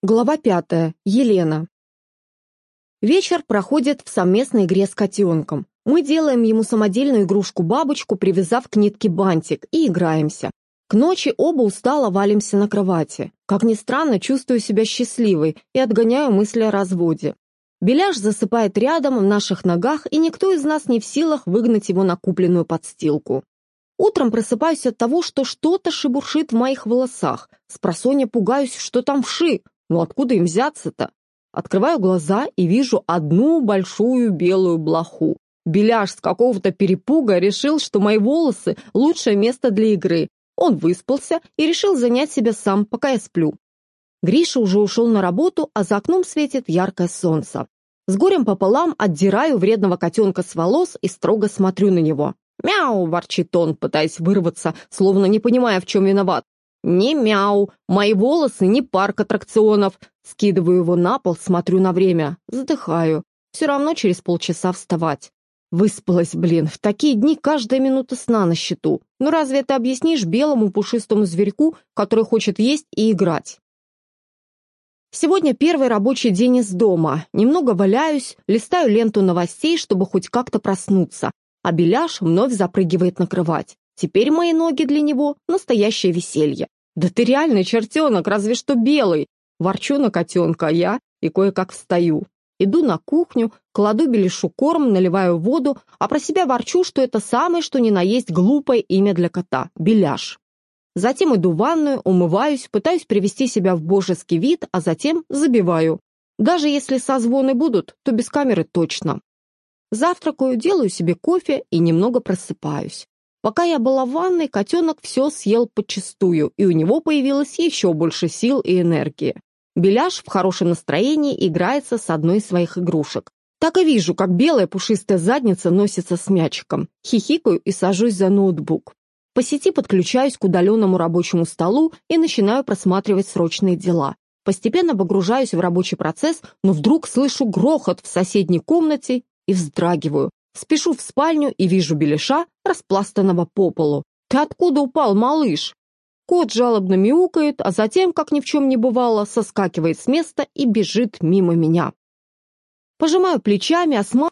Глава пятая. Елена. Вечер проходит в совместной игре с котенком. Мы делаем ему самодельную игрушку-бабочку, привязав к нитке бантик, и играемся. К ночи оба устало валимся на кровати. Как ни странно, чувствую себя счастливой и отгоняю мысли о разводе. Беляш засыпает рядом, в наших ногах, и никто из нас не в силах выгнать его на купленную подстилку. Утром просыпаюсь от того, что что-то шебуршит в моих волосах. Спросонья пугаюсь, что там вши, ну откуда им взяться-то? Открываю глаза и вижу одну большую белую блоху. Беляш с какого-то перепуга решил, что мои волосы – лучшее место для игры. Он выспался и решил занять себя сам, пока я сплю. Гриша уже ушел на работу, а за окном светит яркое солнце. С горем пополам отдираю вредного котенка с волос и строго смотрю на него. «Мяу!» – ворчит он, пытаясь вырваться, словно не понимая, в чем виноват. «Не мяу! Мои волосы не парк аттракционов!» Скидываю его на пол, смотрю на время. Задыхаю. Все равно через полчаса вставать. Выспалась, блин. В такие дни каждая минута сна на счету. Ну разве это объяснишь белому пушистому зверьку, который хочет есть и играть? Сегодня первый рабочий день из дома. Немного валяюсь, листаю ленту новостей, чтобы хоть как-то проснуться. А Беляш вновь запрыгивает на кровать. Теперь мои ноги для него — настоящее веселье. «Да ты реальный чертенок, разве что белый!» Ворчу на котенка я и кое-как встаю. Иду на кухню, кладу беляшу корм, наливаю воду, а про себя ворчу, что это самое, что ни на есть глупое имя для кота — беляш. Затем иду в ванную, умываюсь, пытаюсь привести себя в божеский вид, а затем забиваю. Даже если созвоны будут, то без камеры точно. Завтракаю, делаю себе кофе и немного просыпаюсь. Пока я была в ванной, котенок все съел подчистую, и у него появилось еще больше сил и энергии. Беляш в хорошем настроении играется с одной из своих игрушек. Так и вижу, как белая пушистая задница носится с мячиком. Хихикаю и сажусь за ноутбук. По сети подключаюсь к удаленному рабочему столу и начинаю просматривать срочные дела. Постепенно погружаюсь в рабочий процесс, но вдруг слышу грохот в соседней комнате и вздрагиваю. Спешу в спальню и вижу беляша, распластанного по полу. «Ты откуда упал, малыш?» Кот жалобно мяукает, а затем, как ни в чем не бывало, соскакивает с места и бежит мимо меня. Пожимаю плечами, осматриваю,